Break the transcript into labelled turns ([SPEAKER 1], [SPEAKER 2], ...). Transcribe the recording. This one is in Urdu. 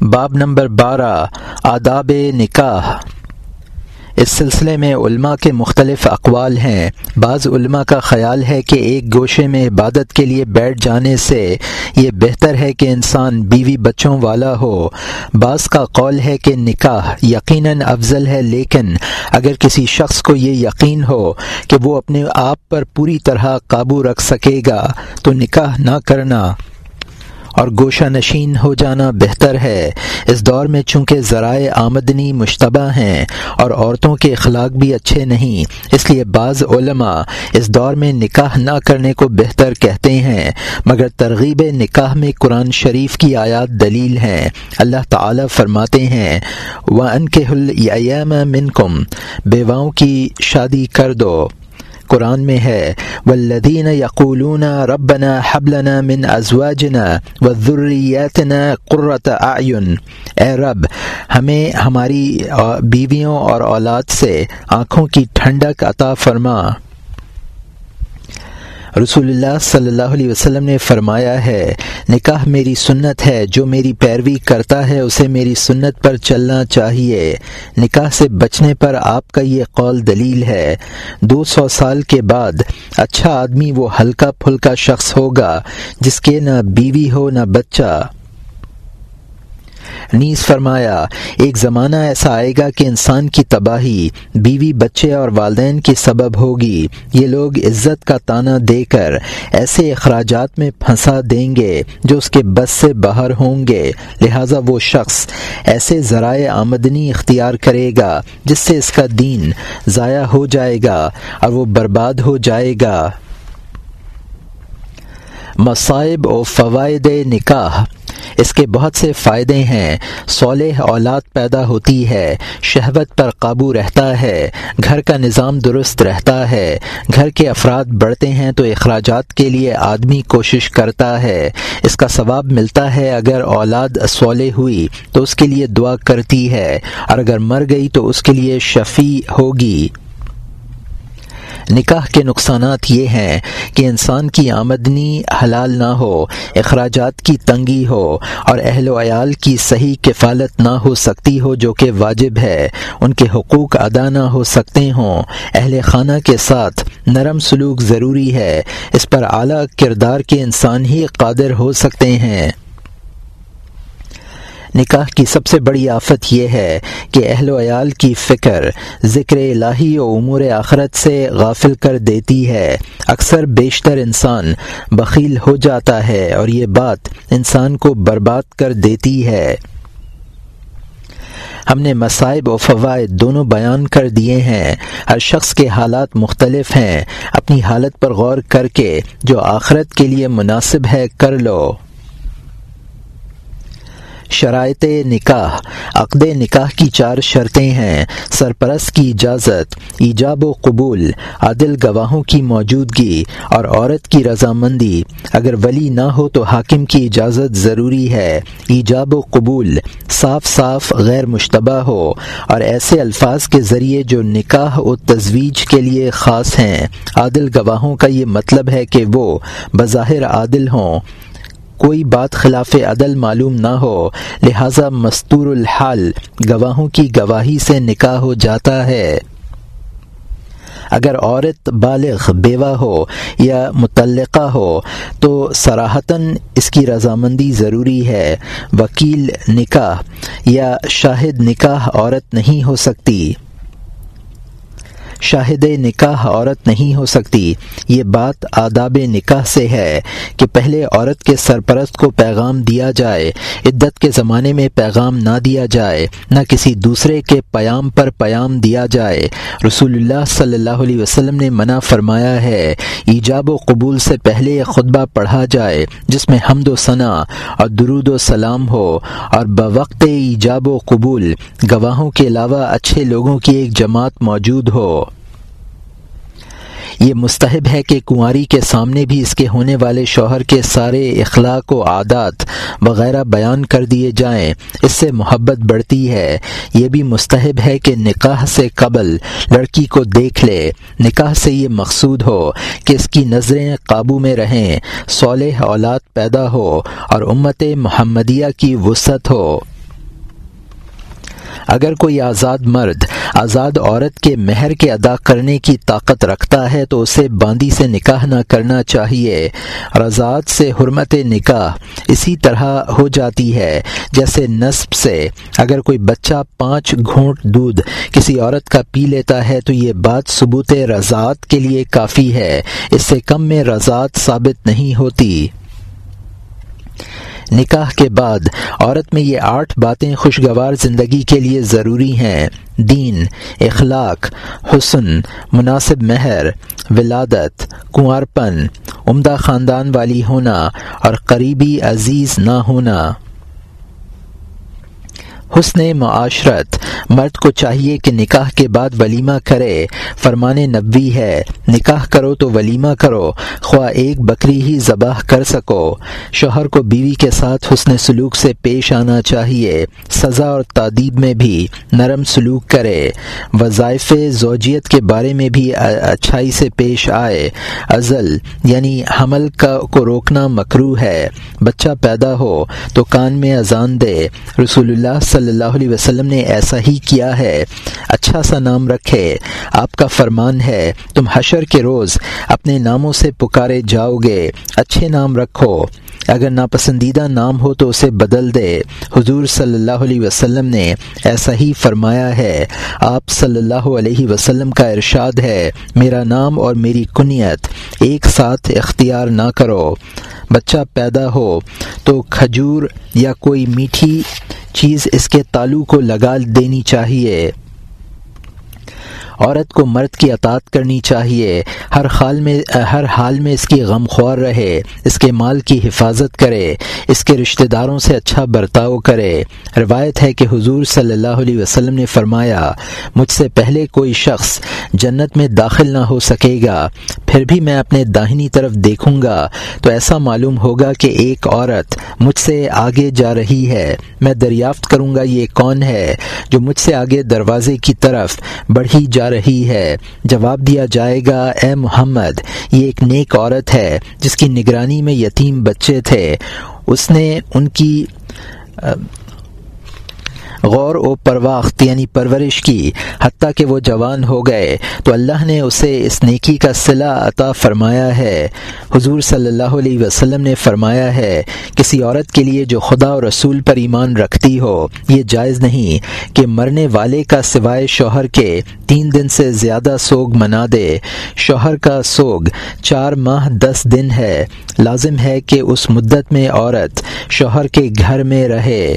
[SPEAKER 1] باب نمبر بارہ، آداب نکاح۔ اس سلسلے میں علماء کے مختلف اقوال ہیں۔ بعض علماء کا خیال ہے کہ ایک گوشے میں عبادت کے لیے بیٹھ جانے سے یہ بہتر ہے کہ انسان بیوی بچوں والا ہو۔ بعض کا قول ہے کہ نکاح یقیناً افضل ہے، لیکن اگر کسی شخص کو یہ یقین ہو کہ وہ اپنے آپ پر پوری طرح قابو رکھ سکے گا، تو نکاح نہ کرنا۔ اور گوشہ نشین ہو جانا بہتر ہے۔ اس دور میں چونکہ ذرائع آمدنی مشتبہ ہیں اور عورتوں کے اخلاق بھی اچھے نہیں، اس لیے بعض علماء اس دور میں نکاح نہ کرنے کو بہتر کہتے ہیں، مگر ترغیب نکاح میں قرآن شریف کی آیات دلیل ہیں۔ اللہ تعالی فرماتے ہیں وہ ان کے من کم بیواؤں کی شادی کر دو۔ قرآن میں ہے والذین یقولون ربنا حبلنا من ازواجنا وذریاتنا قرۃ اعین اے رب، ہمیں ہماری بیویوں اور اولاد سے آنکھوں کی ٹھنڈک عطا فرما۔ رسول اللہ صلی اللہ علیہ وسلم نے فرمایا ہے، نکاح میری سنت ہے، جو میری پیروی کرتا ہے، اسے میری سنت پر چلنا چاہیے۔ نکاح سے بچنے پر آپ کا یہ قول دلیل ہے۔ دو سو سال کے بعد اچھا آدمی وہ ہلکا پھلکا شخص ہوگا، جس کے نہ بیوی ہو نہ بچہ۔ نیز فرمایا، ایک زمانہ ایسا آئے گا کہ انسان کی تباہی، بیوی، بچے اور والدین کی سبب ہوگی۔ یہ لوگ عزت کا تانا دے کر ایسے اخراجات میں پھنسا دیں گے جو اس کے بس سے باہر ہوں گے۔ لہٰذا وہ شخص ایسے ذرائع آمدنی اختیار کرے گا جس سے اس کا دین ضائع ہو جائے گا اور وہ برباد ہو جائے گا۔ مصائب و فوائد نکاح اس کے بہت سے فائدے ہیں۔ صالح اولاد پیدا ہوتی ہے، شہوت پر قابو رہتا ہے، گھر کا نظام درست رہتا ہے۔ گھر کے افراد بڑھتے ہیں تو اخراجات کے لیے آدمی کوشش کرتا ہے۔ اس کا ثواب ملتا ہے اگر اولاد صالح ہوئی تو اس کے لیے دعا کرتی ہے۔ اور اگر مر گئی تو اس کے لیے شفیع ہوگی۔ نکاح کے نقصانات یہ ہیں کہ انسان کی آمدنی حلال نہ ہو، اخراجات کی تنگی ہو اور اہل و عیال کی صحیح کفالت نہ ہو سکتی ہو جو کہ واجب ہے۔ ان کے حقوق ادا نہ ہو سکتے ہوں۔ اہل خانہ کے ساتھ نرم سلوک ضروری ہے۔ اس پر اعلیٰ کردار کے انسان ہی قادر ہو سکتے ہیں۔ نکاح کی سب سے بڑی آفت یہ ہے کہ اہل و عیال کی فکر ذکر الہی و امور آخرت سے غافل کر دیتی ہے۔ اکثر بیشتر انسان بخیل ہو جاتا ہے اور یہ بات انسان کو برباد کر دیتی ہے۔ ہم نے مصائب و فوائد دونوں بیان کر دیے ہیں۔ ہر شخص کے حالات مختلف ہیں۔ اپنی حالت پر غور کر کے جو آخرت کے لیے مناسب ہے کر لو۔ شرائط نکاح۔ عقد نکاح کی چار شرطیں ہیں۔ سرپرست کی اجازت، ایجاب و قبول، عادل گواہوں کی موجودگی اور عورت کی رضامندی۔ اگر ولی نہ ہو تو حاکم کی اجازت ضروری ہے۔ ایجاب و قبول، صاف صاف غیر مشتبہ ہو۔ اور ایسے الفاظ کے ذریعے جو نکاح و تجویز کے لیے خاص ہیں۔ عادل گواہوں کا یہ مطلب ہے کہ وہ بظاہر عادل ہوں۔ کوئی بات خلاف عدل معلوم نہ ہو، لہذا مستور الحال گواہوں کی گواہی سے نکاح ہو جاتا ہے۔ اگر عورت بالغ، بیوہ ہو یا متعلقہ ہو، تو سراہتاً اس کی رضامندی ضروری ہے۔ وکیل نکاح یا شاہد نکاح عورت نہیں ہو سکتی۔ شاہد نکاح عورت نہیں ہو سکتی۔ یہ بات آداب نکاح سے ہے کہ پہلے عورت کے سرپرست کو پیغام دیا جائے، عدت کے زمانے میں پیغام نہ دیا جائے، نہ کسی دوسرے کے پیام پر پیام دیا جائے۔ رسول اللہ صلی اللہ علیہ وسلم نے منع فرمایا ہے، ایجاب و قبول سے پہلے خطبہ پڑھا جائے، جس میں حمد و ثناء اور درود و سلام ہو، اور بوقت ایجاب و قبول، گواہوں کے علاوہ اچھے لوگوں کی ایک جماعت موجود ہو۔ یہ مستحب ہے کہ کنواری کے سامنے بھی اس کے ہونے والے شوہر کے سارے اخلاق و عادات وغیرہ بیان کر دیے جائیں، اس سے محبت بڑھتی ہے۔ یہ بھی مستحب ہے کہ نکاح سے قبل لڑکی کو دیکھ لے، نکاح سے یہ مقصود ہو کہ اس کی نظریں قابو میں رہیں، صالح اولاد پیدا ہو اور امت محمدیہ کی وسعت ہو۔ اگر کوئی آزاد مرد آزاد عورت کے مہر کے ادا کرنے کی طاقت رکھتا ہے تو اسے باندی سے نکاح نہ کرنا چاہیے۔ رضاعت سے حرمت نکاح اسی طرح ہو جاتی ہے۔ جیسے نصب سے اگر کوئی بچہ پانچ گھونٹ دودھ کسی عورت کا پی لیتا ہے تو یہ بات ثبوت رضاعت کے لیے کافی ہے۔ اس سے کم میں رضاعت ثابت نہیں ہوتی۔ نکاح کے بعد، عورت میں یہ آٹھ باتیں خوشگوار زندگی کے لیے ضروری ہیں۔ دین، اخلاق، حسن، مناسب مہر، ولادت، کنوارپن، عمدہ خاندان والی ہونا اور قریبی عزیز نہ ہونا۔ حسن معاشرت مرد کو چاہیے کہ نکاح کے بعد ولیمہ کرے۔ فرمان نبوی ہے، نکاح کرو تو ولیمہ کرو، خواہ ایک بکری ہی ذبح کر سکو۔ شوہر کو بیوی کے ساتھ حسن سلوک سے پیش آنا چاہیے، سزا اور تعدیب میں بھی نرم سلوک کرے۔ وظائف زوجیت کے بارے میں بھی اچھا- اچھائی سے پیش آئے۔ ازل یعنی حمل کا کو روکنا مکرو ہے۔ بچہ پیدا ہو تو کان میں اذان دے۔ رسول اللہ صلی صلی اللہ علیہ وسلم نے ایسا ہی کیا ہے۔ اچھا سا نام رکھے۔ آپ کا فرمان ہے، تم حشر کے روز اپنے ناموں سے پکارے جاؤ گے۔ اچھے نام رکھو۔ اگر ناپسندیدہ نام ہو تو اسے بدل دے۔ حضور صلی اللہ علیہ وسلم نے ایسا ہی فرمایا ہے۔ آپ صلی اللہ علیہ وسلم کا ارشاد ہے، میرا نام اور میری کنیت ایک ساتھ اختیار نہ کرو۔ بچہ پیدا ہو تو کھجور یا کوئی میٹھی چیز اس کے تالو کو لگا دینی چاہیے۔ عورت کو مرد کی اطاعت کرنی چاہیے۔ ہر حال میں، ہر حال میں اس کی غمخوار رہے، اس کے مال کی حفاظت کرے، اس کے رشتہ داروں سے اچھا برتاؤ کرے۔ روایت ہے کہ حضور صلی اللہ علیہ وسلم نے فرمایا، مجھ سے پہلے کوئی شخص جنت میں داخل نہ ہو سکے گا، پھر بھی میں اپنے داہنی طرف دیکھوں گا۔ تو ایسا معلوم ہوگا کہ ایک عورت مجھ سے آگے جا رہی ہے۔ میں دریافت کروں گا یہ کون ہے جو مجھ سے آگے دروازے کی طرف بڑھی جا رہی ہے۔ جواب دیا جائے گا، اے محمد، یہ ایک نیک عورت ہے جس کی نگرانی میں یتیم بچے تھے۔ اس نے ان کی غور و پرواخت یعنی پرورش کی، حتیٰ کہ وہ جوان ہو گئے۔ تو اللہ نے اسے اس نیکی کا صلاح عطا فرمایا ہے۔ حضور صلی اللہ علیہ وسلم نے فرمایا ہے، کسی عورت کے لیے جو خدا و رسول پر ایمان رکھتی ہو، یہ جائز نہیں کہ مرنے والے کا سوائے شوہر کے تین دن سے زیادہ سوگ منا دے۔ شوہر کا سوگ چار ماہ دس دن ہے۔ لازم ہے کہ اس مدت میں عورت شوہر کے گھر میں رہے۔